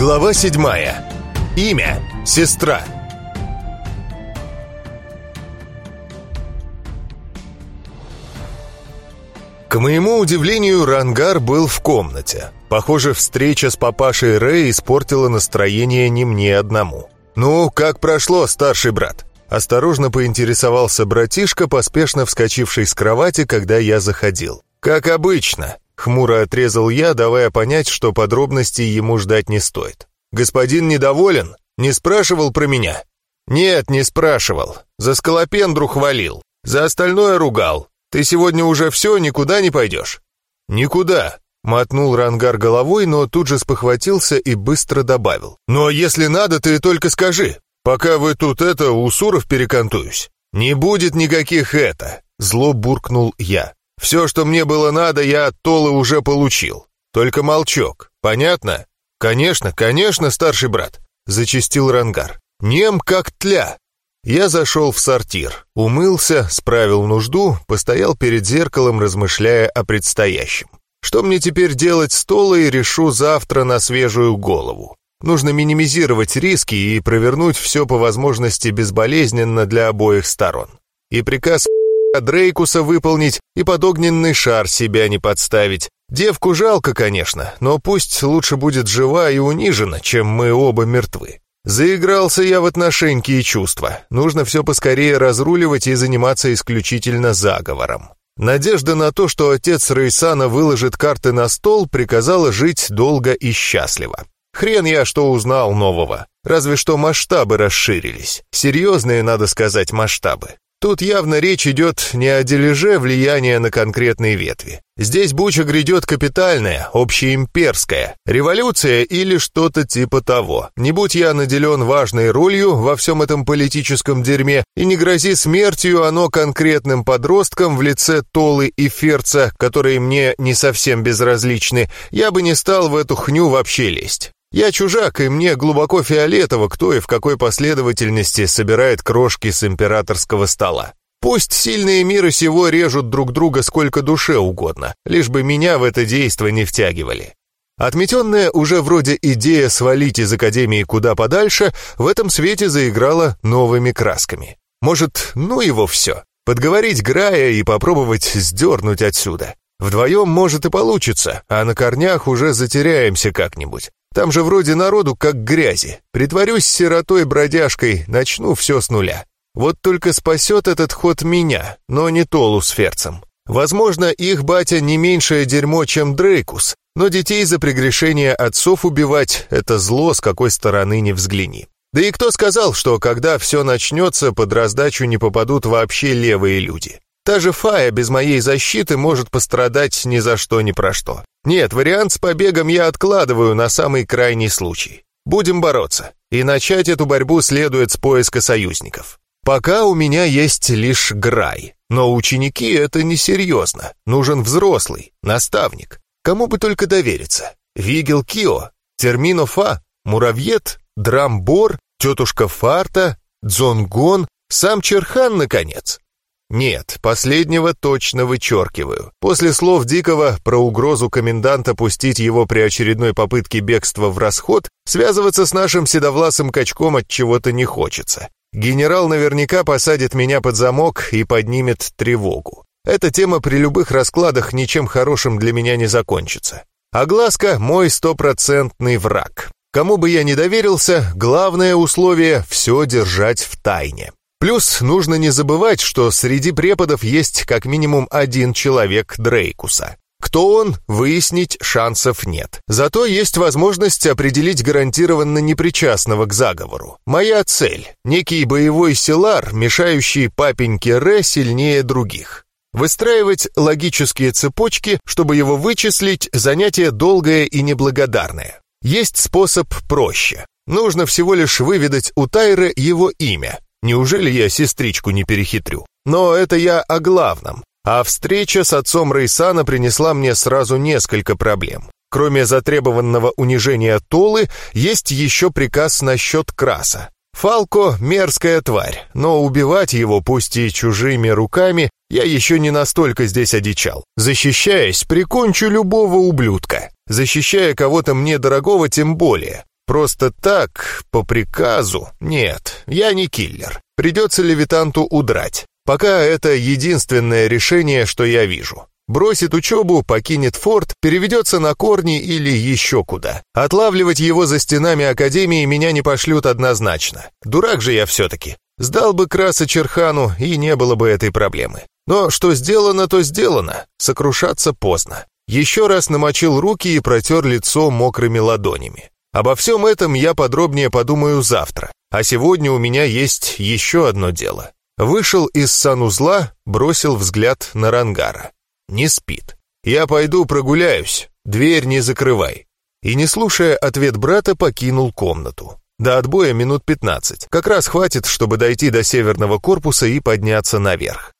Глава седьмая. Имя. Сестра. К моему удивлению, Рангар был в комнате. Похоже, встреча с папашей Рэй испортила настроение не мне одному. «Ну, как прошло, старший брат?» Осторожно поинтересовался братишка, поспешно вскочивший с кровати, когда я заходил. «Как обычно», — хмуро отрезал я, давая понять, что подробностей ему ждать не стоит. «Господин недоволен? Не спрашивал про меня?» «Нет, не спрашивал. За скалопендру хвалил. За остальное ругал. Ты сегодня уже все, никуда не пойдешь?» «Никуда», — мотнул Рангар головой, но тут же спохватился и быстро добавил. «Но если надо, ты только скажи, пока вы тут это, у Суров перекантуюсь». «Не будет никаких это», — зло буркнул я. «Все, что мне было надо, я от Толы уже получил. Только молчок, понятно?» «Конечно, конечно, старший брат», — зачистил Рангар. «Нем как тля. Я зашел в сортир, умылся, справил нужду, постоял перед зеркалом, размышляя о предстоящем. Что мне теперь делать с Толой, решу завтра на свежую голову. Нужно минимизировать риски и провернуть все по возможности безболезненно для обоих сторон. И приказ Дрейкуса выполнить, и под огненный шар себя не подставить. Девку жалко, конечно, но пусть лучше будет жива и унижена, чем мы оба мертвы. Заигрался я в отношеньки и чувства. Нужно все поскорее разруливать и заниматься исключительно заговором. Надежда на то, что отец Рейсана выложит карты на стол, приказала жить долго и счастливо. Хрен я что узнал нового. Разве что масштабы расширились. Серьезные, надо сказать, масштабы. Тут явно речь идет не о дележе влияния на конкретные ветви. Здесь буча грядет капитальная, общеимперская, революция или что-то типа того. Не будь я наделен важной ролью во всем этом политическом дерьме, и не грози смертью оно конкретным подросткам в лице Толы и Ферца, которые мне не совсем безразличны, я бы не стал в эту хню вообще лезть. Я чужак, и мне глубоко фиолетово, кто и в какой последовательности собирает крошки с императорского стола. Пусть сильные миры сего режут друг друга сколько душе угодно, лишь бы меня в это действо не втягивали. Отметенная уже вроде идея свалить из Академии куда подальше, в этом свете заиграла новыми красками. Может, ну его все, подговорить Грая и попробовать сдернуть отсюда. Вдвоем, может, и получится, а на корнях уже затеряемся как-нибудь. Там же вроде народу как грязи. Притворюсь сиротой-бродяжкой, начну все с нуля. Вот только спасет этот ход меня, но не Толу с Ферцем. Возможно, их батя не меньшее дерьмо, чем Дрейкус, но детей за прегрешение отцов убивать — это зло, с какой стороны не взгляни. Да и кто сказал, что когда все начнется, под раздачу не попадут вообще левые люди? Та же Фая без моей защиты может пострадать ни за что ни про что. Нет, вариант с побегом я откладываю на самый крайний случай. Будем бороться. И начать эту борьбу следует с поиска союзников. Пока у меня есть лишь Грай. Но ученики — это несерьезно. Нужен взрослый, наставник. Кому бы только довериться. Вигел Кио, Термино Фа, Муравьед, Драмбор, тетушка Фарта, Дзонгон, сам Черхан, наконец. Нет, последнего точно вычеркиваю. После слов Дикого про угрозу коменданта пустить его при очередной попытке бегства в расход, связываться с нашим седовласым качком от чего-то не хочется. Генерал наверняка посадит меня под замок и поднимет тревогу. Эта тема при любых раскладах ничем хорошим для меня не закончится. А Глазка — мой стопроцентный враг. Кому бы я ни доверился, главное условие — все держать в тайне. Плюс нужно не забывать, что среди преподов есть как минимум один человек Дрейкуса. Кто он, выяснить шансов нет. Зато есть возможность определить гарантированно непричастного к заговору. Моя цель — некий боевой силар, мешающий папеньке Ре сильнее других. Выстраивать логические цепочки, чтобы его вычислить, занятие долгое и неблагодарное. Есть способ проще. Нужно всего лишь выведать у Тайры его имя, Неужели я сестричку не перехитрю? Но это я о главном. А встреча с отцом Рейсана принесла мне сразу несколько проблем. Кроме затребованного унижения Толы, есть еще приказ насчет Краса. Фалко — мерзкая тварь, но убивать его, пусть и чужими руками, я еще не настолько здесь одичал. Защищаясь, прикончу любого ублюдка. Защищая кого-то мне дорогого, тем более. Просто так, по приказу, нет, я не киллер. Придется левитанту удрать. Пока это единственное решение, что я вижу. Бросит учебу, покинет форт, переведется на корни или еще куда. Отлавливать его за стенами Академии меня не пошлют однозначно. Дурак же я все-таки. Сдал бы краса Черхану, и не было бы этой проблемы. Но что сделано, то сделано. Сокрушаться поздно. Еще раз намочил руки и протер лицо мокрыми ладонями. Обо всем этом я подробнее подумаю завтра. А сегодня у меня есть еще одно дело. Вышел из санузла, бросил взгляд на Рангара не спит. «Я пойду прогуляюсь, дверь не закрывай». И, не слушая ответ брата, покинул комнату. До отбоя минут 15. Как раз хватит, чтобы дойти до северного корпуса и подняться наверх.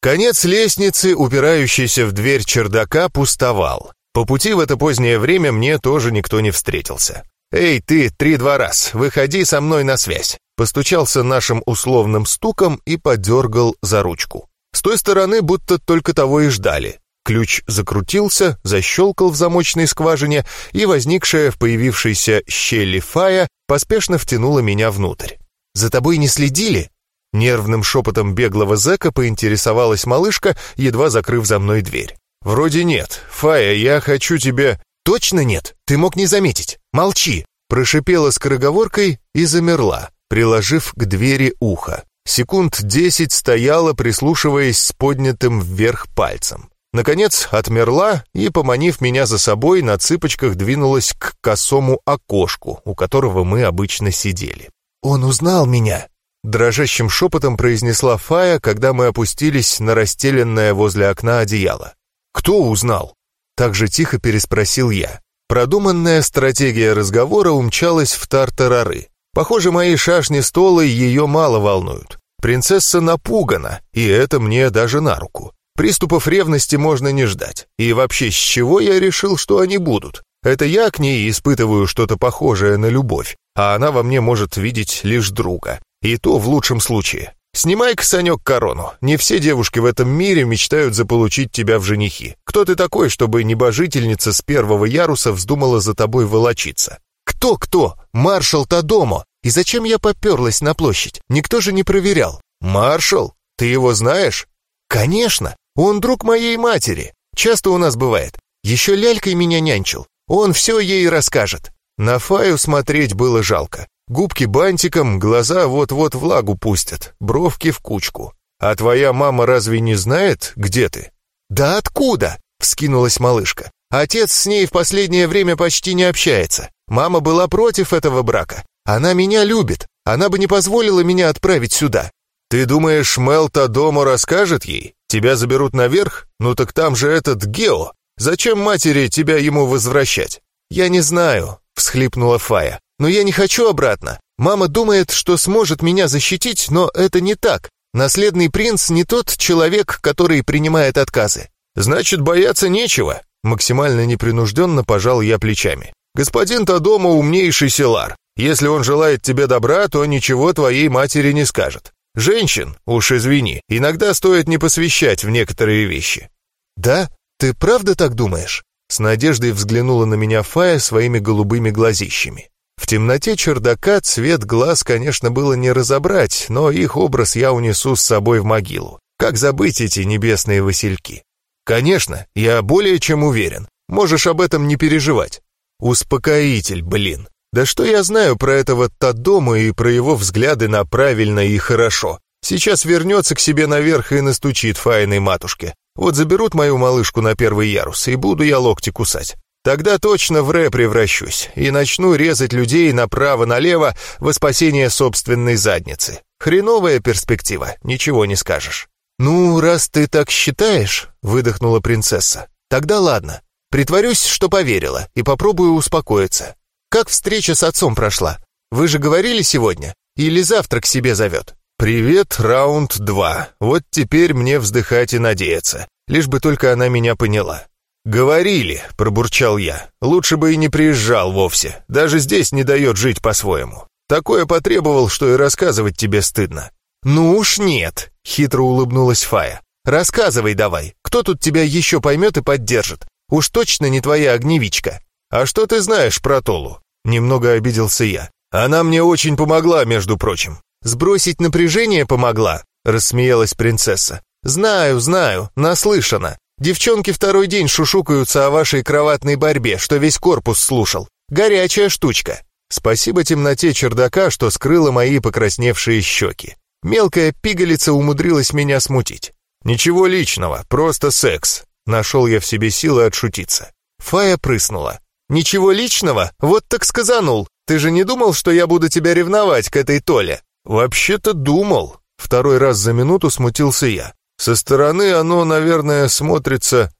Конец лестницы, упирающийся в дверь чердака, пустовал. По пути в это позднее время мне тоже никто не встретился. «Эй, ты, три-два раз, выходи со мной на связь!» Постучался нашим условным стуком и подергал за ручку. С той стороны будто только того и ждали. Ключ закрутился, защелкал в замочной скважине, и возникшая в появившейся щели фая поспешно втянула меня внутрь. «За тобой не следили?» Нервным шепотом беглого зэка поинтересовалась малышка, едва закрыв за мной дверь. «Вроде нет. Фая, я хочу тебе...» «Точно нет? Ты мог не заметить. Молчи!» Прошипела скороговоркой и замерла, приложив к двери ухо. Секунд десять стояла, прислушиваясь с поднятым вверх пальцем. Наконец отмерла и, поманив меня за собой, на цыпочках двинулась к косому окошку, у которого мы обычно сидели. «Он узнал меня!» Дрожащим шепотом произнесла Фая, когда мы опустились на расстеленное возле окна одеяло. «Кто узнал?» Так же тихо переспросил я. Продуманная стратегия разговора умчалась в тартарары. Похоже, мои шашни столы ее мало волнуют. Принцесса напугана, и это мне даже на руку. Приступов ревности можно не ждать. И вообще, с чего я решил, что они будут? Это я к ней испытываю что-то похожее на любовь, а она во мне может видеть лишь друга. И то в лучшем случае. Снимай-ка, Санек, корону. Не все девушки в этом мире мечтают заполучить тебя в женихи. Кто ты такой, чтобы небожительница с первого яруса вздумала за тобой волочиться? Кто-кто? Маршал Тадомо, и зачем я поперлась на площадь? Никто же не проверял. Маршал? Ты его знаешь? Конечно, он друг моей матери. Часто у нас бывает. Еще лялькой меня нянчил. Он все ей расскажет. На Фаю смотреть было жалко. Губки бантиком, глаза вот-вот влагу пустят, бровки в кучку. А твоя мама разве не знает, где ты? Да откуда? Вскинулась малышка. Отец с ней в последнее время почти не общается. Мама была против этого брака, она меня любит. Она бы не позволила меня отправить сюда. Ты думаешь, Мелта дома расскажет ей? Тебя заберут наверх? Ну так там же этот Гео. Зачем матери тебя ему возвращать? Я не знаю, всхлипнула Фая. Но я не хочу обратно. Мама думает, что сможет меня защитить, но это не так. Наследный принц не тот человек, который принимает отказы. Значит, бояться нечего. Максимально непринужденно пожал я плечами. Господин Тадома умнейший селар. Если он желает тебе добра, то ничего твоей матери не скажет. Женщин, уж извини, иногда стоит не посвящать в некоторые вещи». «Да? Ты правда так думаешь?» С надеждой взглянула на меня Фая своими голубыми глазищами. В темноте чердака цвет глаз, конечно, было не разобрать, но их образ я унесу с собой в могилу. Как забыть эти небесные васильки? Конечно, я более чем уверен. Можешь об этом не переживать. Успокоитель, блин. Да что я знаю про этого Тадома и про его взгляды на правильно и хорошо. Сейчас вернется к себе наверх и настучит файной матушке. Вот заберут мою малышку на первый ярус, и буду я локти кусать. Тогда точно в Ре превращусь и начну резать людей направо-налево во спасение собственной задницы. Хреновая перспектива, ничего не скажешь. «Ну, раз ты так считаешь», — выдохнула принцесса, — «тогда ладно. Притворюсь, что поверила, и попробую успокоиться. Как встреча с отцом прошла? Вы же говорили сегодня? Или завтра к себе зовет?» «Привет, раунд два. Вот теперь мне вздыхать и надеяться. Лишь бы только она меня поняла». «Говорили», — пробурчал я. «Лучше бы и не приезжал вовсе. Даже здесь не дает жить по-своему. Такое потребовал, что и рассказывать тебе стыдно». «Ну уж нет», — хитро улыбнулась Фая. «Рассказывай давай, кто тут тебя еще поймет и поддержит? Уж точно не твоя огневичка». А что ты знаешь про Толу?» Немного обиделся я. «Она мне очень помогла, между прочим». «Сбросить напряжение помогла?» Рассмеялась принцесса. «Знаю, знаю, наслышана. Девчонки второй день шушукаются о вашей кроватной борьбе, что весь корпус слушал. Горячая штучка. Спасибо темноте чердака, что скрыла мои покрасневшие щеки. Мелкая пигалица умудрилась меня смутить. Ничего личного, просто секс. Нашел я в себе силы отшутиться. Фая прыснула. «Ничего личного? Вот так сказанул. Ты же не думал, что я буду тебя ревновать к этой Толе?» «Вообще-то думал». Второй раз за минуту смутился я. Со стороны оно, наверное, смотрится...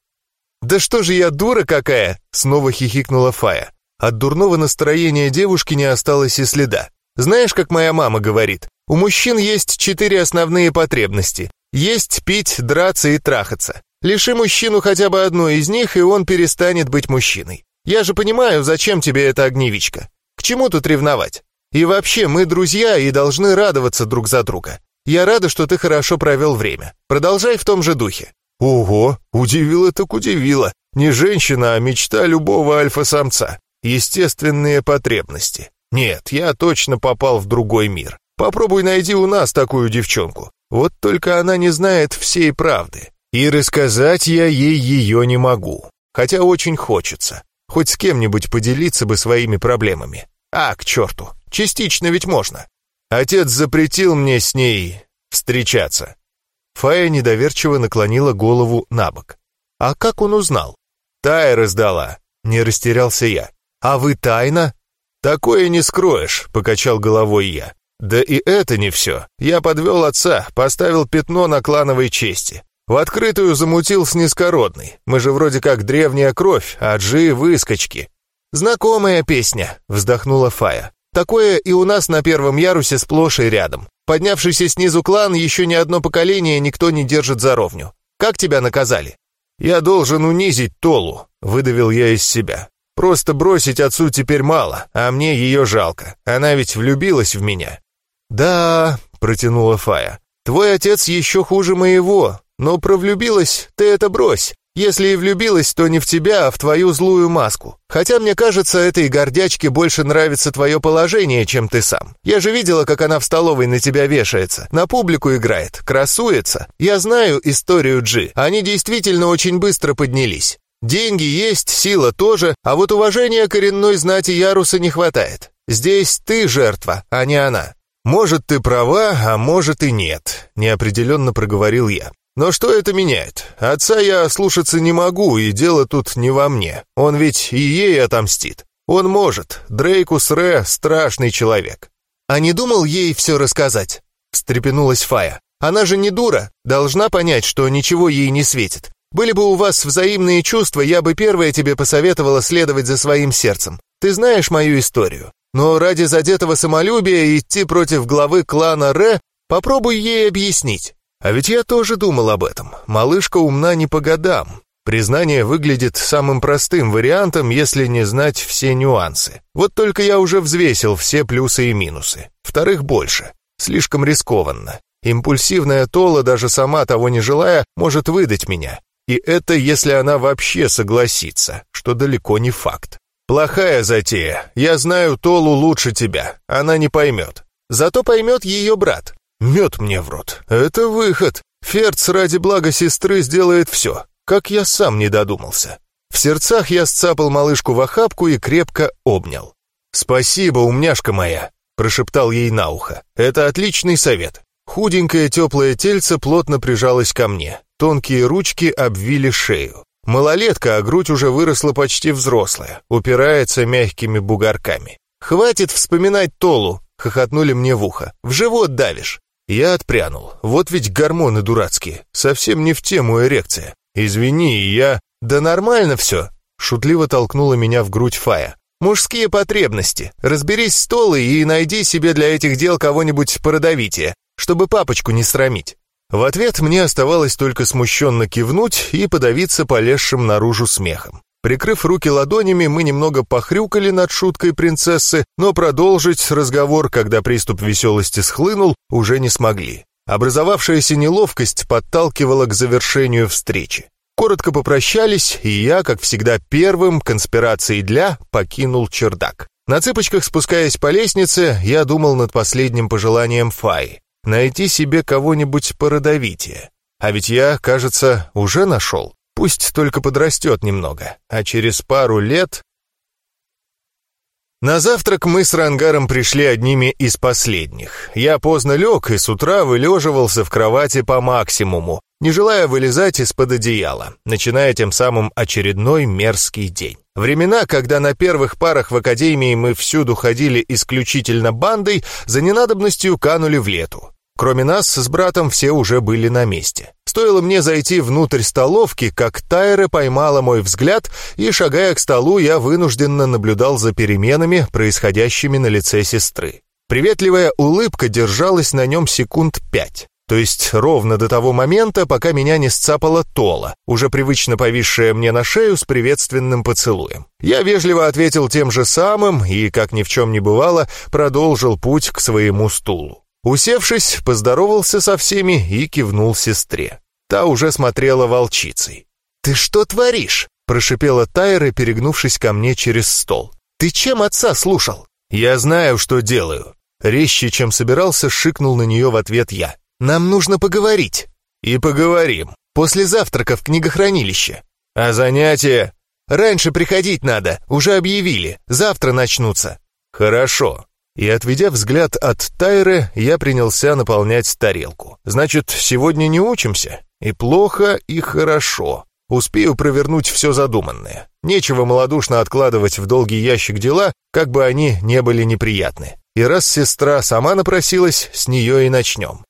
«Да что же я дура какая!» — снова хихикнула Фая. От дурного настроения девушки не осталось и следа. «Знаешь, как моя мама говорит, у мужчин есть четыре основные потребности. Есть, пить, драться и трахаться. Лиши мужчину хотя бы одной из них, и он перестанет быть мужчиной. Я же понимаю, зачем тебе эта огневичка. К чему тут ревновать? И вообще, мы друзья и должны радоваться друг за друга. Я рада, что ты хорошо провел время. Продолжай в том же духе». «Ого, удивило так удивило. Не женщина, а мечта любого альфа-самца. Естественные потребности. Нет, я точно попал в другой мир. Попробуй найди у нас такую девчонку. Вот только она не знает всей правды. И рассказать я ей ее не могу. Хотя очень хочется. Хоть с кем-нибудь поделиться бы своими проблемами. А, к черту, частично ведь можно. Отец запретил мне с ней встречаться. Фая недоверчиво наклонила голову на бок. А как он узнал? Тая раздала. Не растерялся я. А вы тайно? Такое не скроешь, покачал головой я. Да и это не все. Я подвел отца, поставил пятно на клановой чести. В открытую замутил с низкородной. Мы же вроде как древняя кровь, а джи — выскочки. «Знакомая песня», — вздохнула Фая. Такое и у нас на первом ярусе сплошь и рядом. Поднявшийся снизу клан еще ни одно поколение никто не держит за ровню. Как тебя наказали? Я должен унизить Толу, выдавил я из себя. Просто бросить отцу теперь мало, а мне ее жалко. Она ведь влюбилась в меня. Да, протянула Фая. Твой отец еще хуже моего, но про влюбилась ты это брось. Если и влюбилась, то не в тебя, а в твою злую маску. Хотя, мне кажется, этой гордячке больше нравится твое положение, чем ты сам. Я же видела, как она в столовой на тебя вешается, на публику играет, красуется. Я знаю историю Джи, они действительно очень быстро поднялись. Деньги есть, сила тоже, а вот уважения коренной знати Яруса не хватает. Здесь ты жертва, а не она. Может, ты права, а может и нет, неопределенно проговорил я. Но что это меняет? Отца я слушаться не могу, и дело тут не во мне. Он ведь и ей отомстит. Он может. Дрейкус Ре — страшный человек. А не думал ей все рассказать? Встрепенулась Фая. Она же не дура, должна понять, что ничего ей не светит. Были бы у вас взаимные чувства, я бы первая тебе посоветовала следовать за своим сердцем. Ты знаешь мою историю. Но ради задетого самолюбия идти против главы клана Ре попробуй ей объяснить. А ведь я тоже думал об этом. Малышка умна не по годам. Признание выглядит самым простым вариантом, если не знать все нюансы. Вот только я уже взвесил все плюсы и минусы. Вторых больше. Слишком рискованно. Импульсивная Тола, даже сама того не желая, может выдать меня. И это если она вообще согласится, что далеко не факт. Плохая затея. Я знаю Толу лучше тебя. Она не поймет. Зато поймет ее брат. Мед мне в рот. Это выход. Ферц ради блага сестры сделает все. Как я сам не додумался. В сердцах я сцапал малышку в охапку и крепко обнял. «Спасибо, умняшка моя», — прошептал ей на ухо. «Это отличный совет». Худенькое теплое тельце плотно прижалось ко мне. Тонкие ручки обвили шею. Малолетка, а грудь уже выросла почти взрослая, упирается мягкими бугорками. «Хватит вспоминать Толу!» — хохотнули мне в ухо. «В живот давишь!» Я отпрянул. Вот ведь гормоны дурацкие. Совсем не в тему эрекция. Извини, я... Да нормально все. Шутливо толкнула меня в грудь Фая. Мужские потребности. Разберись с Толой и найди себе для этих дел кого-нибудь породовитее, чтобы папочку не срамить. В ответ мне оставалось только смущенно кивнуть и подавиться полезшим наружу смехом. Прикрыв руки ладонями, мы немного похрюкали над шуткой принцессы, но продолжить разговор, когда приступ веселости схлынул, уже не смогли. Образовавшаяся неловкость подталкивала к завершению встречи. коротко попрощались, и я, как всегда первым, конспирацией для, покинул чердак. На цыпочках спускаясь по лестнице, я думал над последним пожеланием Фаи — найти себе кого-нибудь породовитее. А ведь я, кажется, уже нашел. Пусть только подрастет немного, а через пару лет... На завтрак мы с Рангаром пришли одними из последних. Я поздно лег и с утра вылеживался в кровати по максимуму, не желая вылезать из-под одеяла, начиная тем самым очередной мерзкий день. Времена, когда на первых парах в академии мы всюду ходили исключительно бандой, за ненадобностью канули в лету. Кроме нас с братом все уже были на месте. Стоило мне зайти внутрь столовки, как Тайра поймала мой взгляд, и, шагая к столу, я вынужденно наблюдал за переменами, происходящими на лице сестры. Приветливая улыбка держалась на нем секунд пять. То есть ровно до того момента, пока меня не сцапала Тола, уже привычно повисшая мне на шею с приветственным поцелуем. Я вежливо ответил тем же самым и, как ни в чем не бывало, продолжил путь к своему стулу. Усевшись, поздоровался со всеми и кивнул сестре. Та уже смотрела волчицей. «Ты что творишь?» — прошипела Тайра, перегнувшись ко мне через стол. «Ты чем отца слушал?» «Я знаю, что делаю». Резче, чем собирался, шикнул на нее в ответ я. «Нам нужно поговорить». «И поговорим. После завтрака в книгохранилище». «А занятия?» «Раньше приходить надо, уже объявили. Завтра начнутся». «Хорошо и, отведя взгляд от Тайры, я принялся наполнять тарелку. «Значит, сегодня не учимся? И плохо, и хорошо. Успею провернуть все задуманное. Нечего малодушно откладывать в долгий ящик дела, как бы они не были неприятны. И раз сестра сама напросилась, с нее и начнем».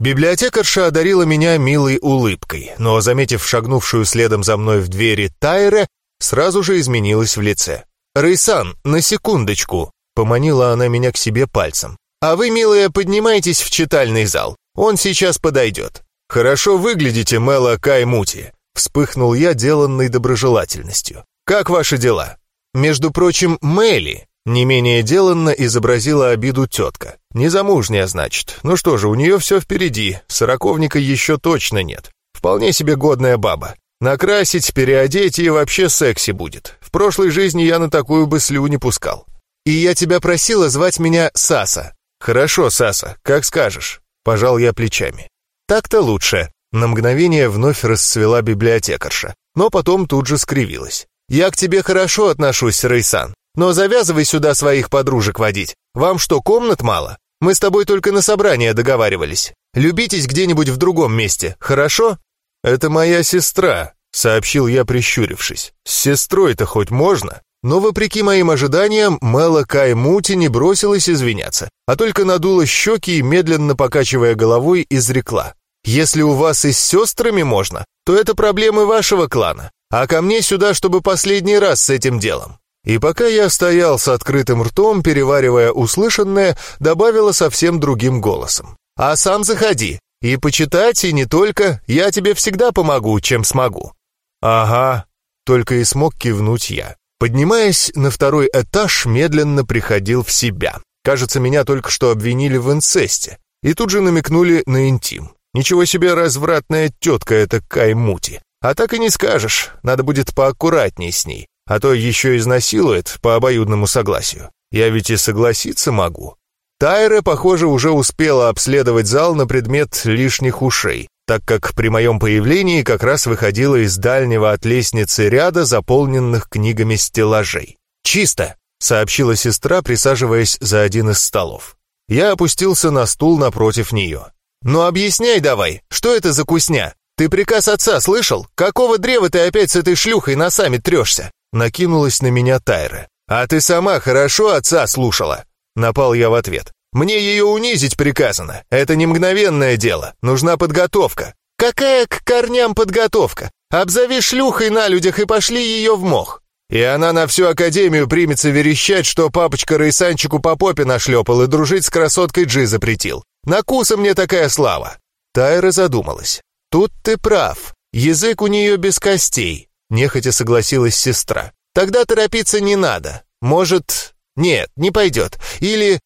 Библиотекарша одарила меня милой улыбкой, но, заметив шагнувшую следом за мной в двери Тайре, сразу же изменилась в лице. «Рейсан, на секундочку!» — поманила она меня к себе пальцем. «А вы, милая, поднимайтесь в читальный зал. Он сейчас подойдет». «Хорошо выглядите, Мэла Каймути», — вспыхнул я, деланной доброжелательностью. «Как ваши дела?» «Между прочим, Мэли», — не менее деланно изобразила обиду тетка. «Незамужняя, значит. Ну что же, у нее все впереди, сороковника еще точно нет. Вполне себе годная баба. Накрасить, переодеть и вообще секси будет. В прошлой жизни я на такую бы слю не пускал. И я тебя просила звать меня Саса. Хорошо, Саса, как скажешь. Пожал я плечами. Так-то лучше. На мгновение вновь расцвела библиотекарша, но потом тут же скривилась. Я к тебе хорошо отношусь, Рейсан, но завязывай сюда своих подружек водить. Вам что, комнат мало? Мы с тобой только на собрание договаривались. Любитесь где-нибудь в другом месте, хорошо? «Это моя сестра», — сообщил я, прищурившись. «С сестрой-то хоть можно?» Но, вопреки моим ожиданиям, Мэла Каймути не бросилась извиняться, а только надула щеки и, медленно покачивая головой, изрекла. «Если у вас и с сестрами можно, то это проблемы вашего клана, а ко мне сюда, чтобы последний раз с этим делом». И пока я стоял с открытым ртом, переваривая услышанное, добавила совсем другим голосом. «А сам заходи, и почитать, и не только. Я тебе всегда помогу, чем смогу». «Ага», — только и смог кивнуть я. Поднимаясь на второй этаж, медленно приходил в себя. Кажется, меня только что обвинили в инцесте. И тут же намекнули на интим. Ничего себе развратная тетка эта Каймути. А так и не скажешь, надо будет поаккуратней с ней. А то еще изнасилует по обоюдному согласию. Я ведь и согласиться могу. Тайра, похоже, уже успела обследовать зал на предмет лишних ушей, так как при моем появлении как раз выходила из дальнего от лестницы ряда заполненных книгами стеллажей. «Чисто!» — сообщила сестра, присаживаясь за один из столов. Я опустился на стул напротив нее. «Ну объясняй давай, что это за кусня? Ты приказ отца слышал? Какого древа ты опять с этой шлюхой носами трешься?» Накинулась на меня Тайра. «А ты сама хорошо отца слушала?» Напал я в ответ. «Мне ее унизить приказано. Это не мгновенное дело. Нужна подготовка». «Какая к корням подготовка? Обзови шлюхой на людях и пошли ее в мох». И она на всю академию примется верещать, что папочка Рейсанчику по попе нашлепал и дружить с красоткой Джи запретил. Накуса мне такая слава. Тайра задумалась. Тут ты прав. Язык у нее без костей. Нехотя согласилась сестра. Тогда торопиться не надо. Может, нет, не пойдет. Или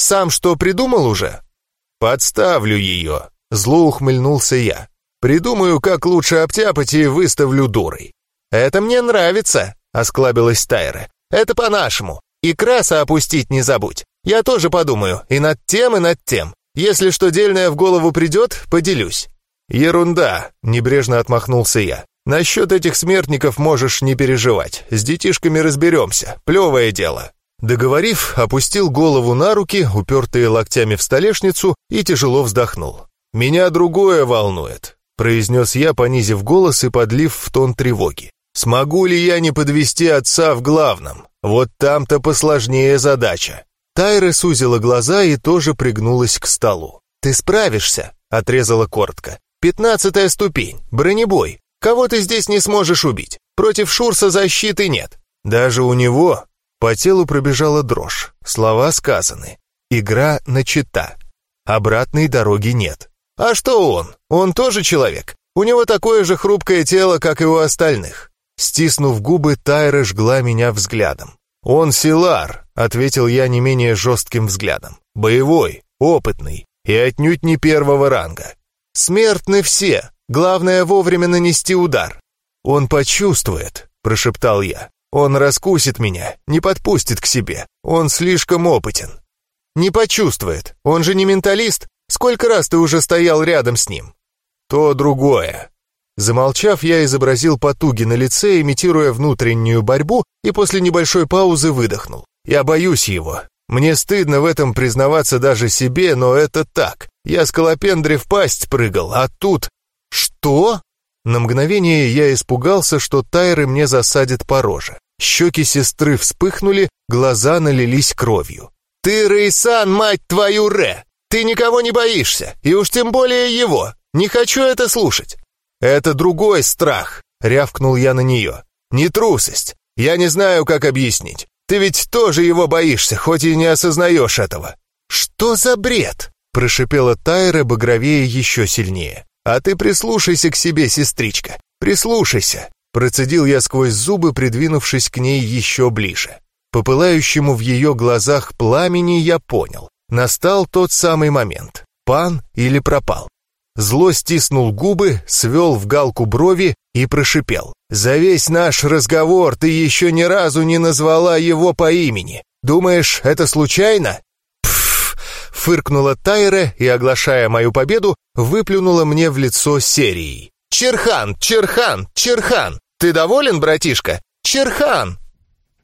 сам что придумал уже? Подставлю ее. Зло ухмыльнулся я. Придумаю, как лучше обтяпать и выставлю дурой». «Это мне нравится», — осклабилась Тайра. «Это по-нашему. И краса опустить не забудь. Я тоже подумаю и над тем, и над тем. Если что дельное в голову придет, поделюсь». «Ерунда», — небрежно отмахнулся я. «Насчет этих смертников можешь не переживать. С детишками разберемся. Плевое дело». Договорив, опустил голову на руки, упертые локтями в столешницу, и тяжело вздохнул. «Меня другое волнует», — произнес я, понизив голос и подлив в тон тревоги. «Смогу ли я не подвести отца в главном? Вот там-то посложнее задача». Тайра сузила глаза и тоже пригнулась к столу. «Ты справишься», — отрезала коротко. «Пятнадцатая ступень, бронебой. Кого ты здесь не сможешь убить? Против Шурса защиты нет. Даже у него по телу пробежала дрожь. Слова сказаны. Игра начата. Обратной дороги нет. А что он? Он тоже человек. У него такое же хрупкое тело, как и у остальных. Стиснув губы, Тайра жгла меня взглядом. «Он Силар», — ответил я не менее жестким взглядом. «Боевой, опытный и отнюдь не первого ранга. Смертны все, главное вовремя нанести удар». «Он почувствует», — прошептал я. Он раскусит меня, не подпустит к себе. Он слишком опытен. Не почувствует. Он же не менталист. Сколько раз ты уже стоял рядом с ним? То другое. Замолчав, я изобразил потуги на лице, имитируя внутреннюю борьбу, и после небольшой паузы выдохнул. Я боюсь его. Мне стыдно в этом признаваться даже себе, но это так. Я с Колопендре в пасть прыгал, а тут... Что? На мгновение я испугался, что Тайры мне засадит по роже. Щеки сестры вспыхнули, глаза налились кровью. «Ты, Рейсан, мать твою, Ре! Ты никого не боишься, и уж тем более его! Не хочу это слушать!» «Это другой страх!» — рявкнул я на нее. «Не трусость. Я не знаю, как объяснить. Ты ведь тоже его боишься, хоть и не осознаешь этого». «Что за бред?» — прошипела Тайра багровее еще сильнее. «А ты прислушайся к себе, сестричка, прислушайся!» Процедил я сквозь зубы, придвинувшись к ней еще ближе. По пылающему в ее глазах пламени я понял. Настал тот самый момент. Пан или пропал. Зло стиснул губы, свел в галку брови и прошипел. «За весь наш разговор ты еще ни разу не назвала его по имени. Думаешь, это случайно?» Фыркнула Тайра и, оглашая мою победу, выплюнула мне в лицо серией. «Черхан! Черхан! Черхан! Ты доволен, братишка? Черхан!»